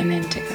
and then to